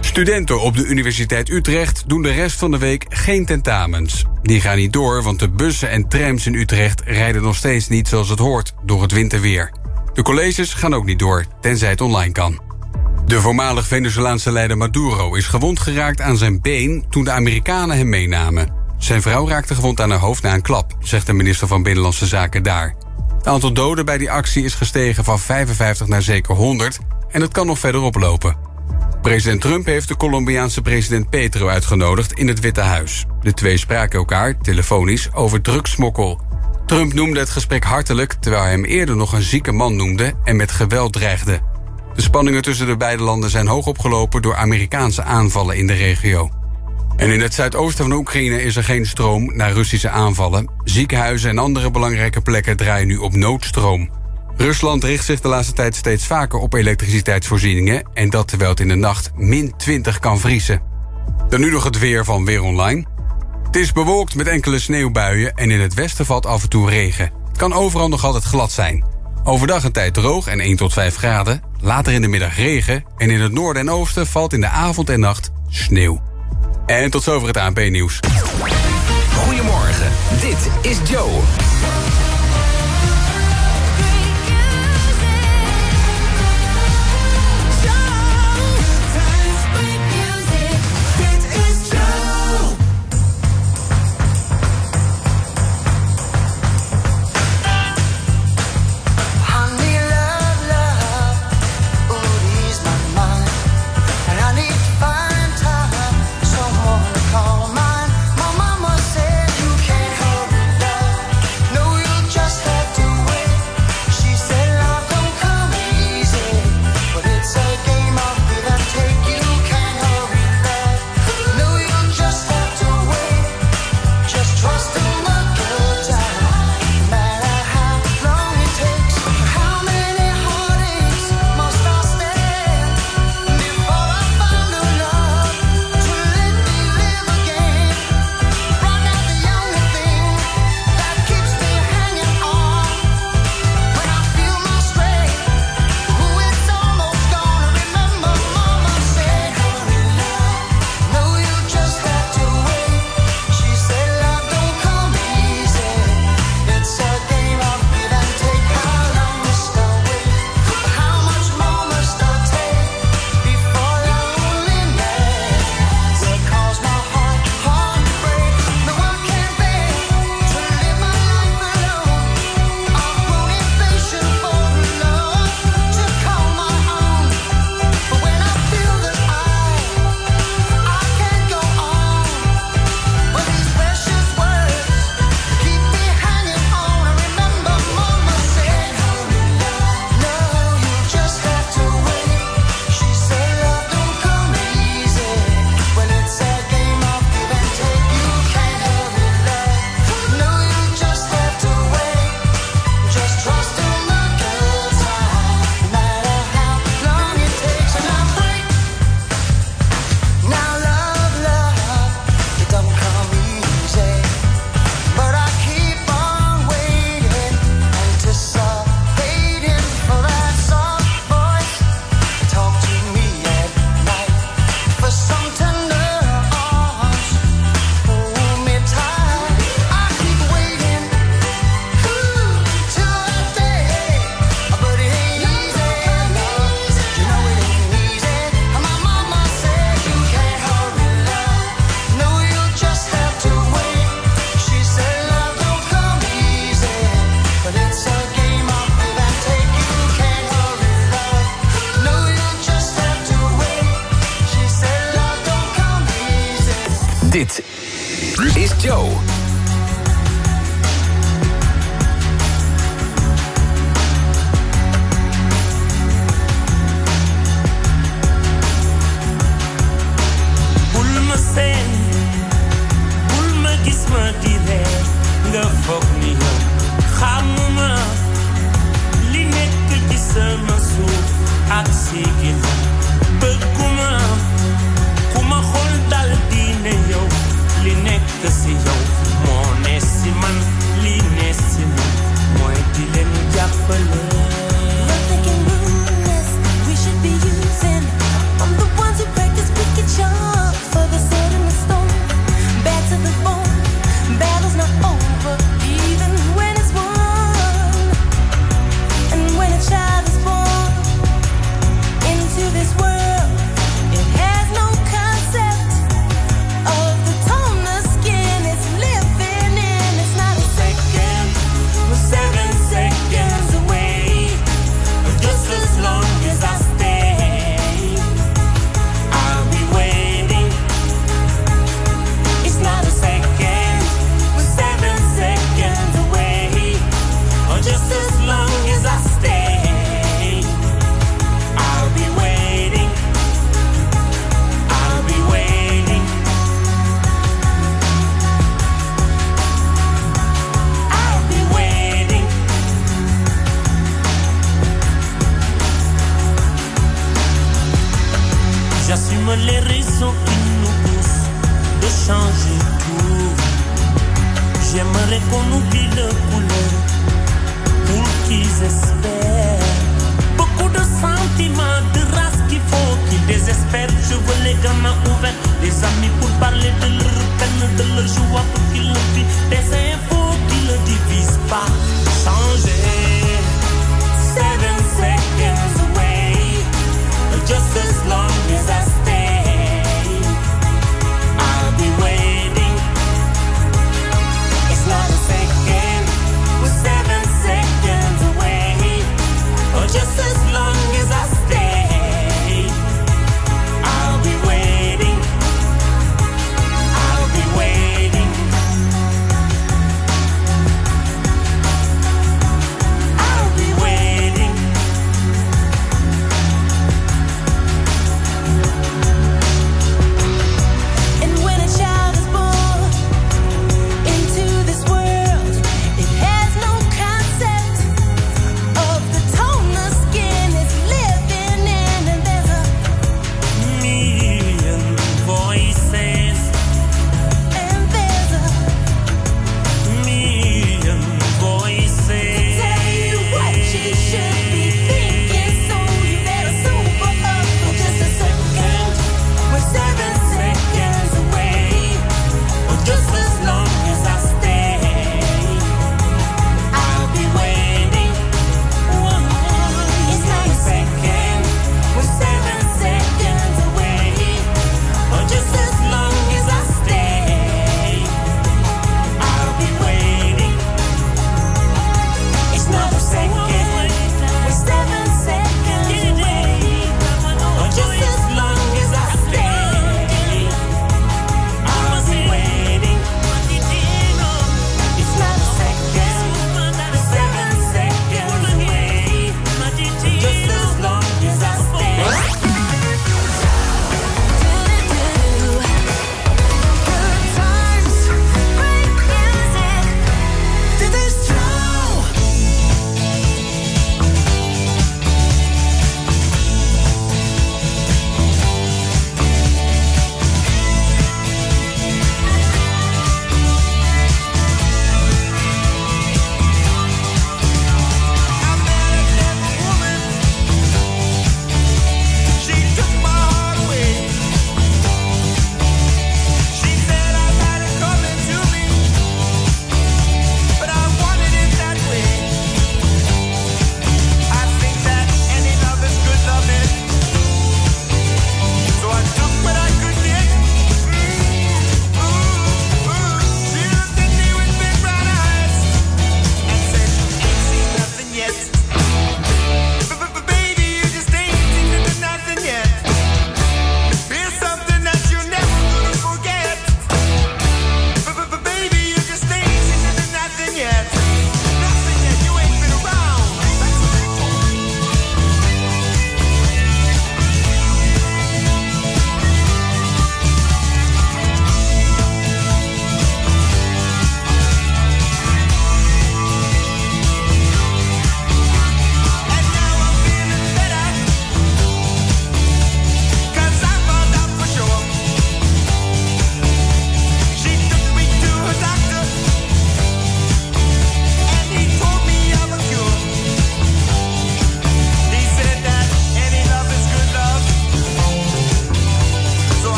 Studenten op de Universiteit Utrecht doen de rest van de week geen tentamens. Die gaan niet door, want de bussen en trams in Utrecht rijden nog steeds niet zoals het hoort door het winterweer. De colleges gaan ook niet door, tenzij het online kan. De voormalig Venezolaanse leider Maduro is gewond geraakt aan zijn been toen de Amerikanen hem meenamen. Zijn vrouw raakte gewond aan haar hoofd na een klap, zegt de minister van Binnenlandse Zaken daar. Het aantal doden bij die actie is gestegen van 55 naar zeker 100 en het kan nog verder oplopen. President Trump heeft de Colombiaanse president Petro uitgenodigd in het Witte Huis. De twee spraken elkaar, telefonisch, over drugsmokkel. Trump noemde het gesprek hartelijk, terwijl hij hem eerder nog een zieke man noemde en met geweld dreigde. De spanningen tussen de beide landen zijn hoog opgelopen door Amerikaanse aanvallen in de regio. En in het zuidoosten van Oekraïne is er geen stroom na Russische aanvallen. Ziekenhuizen en andere belangrijke plekken draaien nu op noodstroom. Rusland richt zich de laatste tijd steeds vaker op elektriciteitsvoorzieningen... en dat terwijl het in de nacht min 20 kan vriezen. Dan nu nog het weer van Weer Online. Het is bewolkt met enkele sneeuwbuien en in het westen valt af en toe regen. Het kan overal nog altijd glad zijn. Overdag een tijd droog en 1 tot 5 graden. Later in de middag regen en in het noorden en oosten valt in de avond en nacht sneeuw. En tot zover het ANP-nieuws. Goedemorgen, dit is Joe.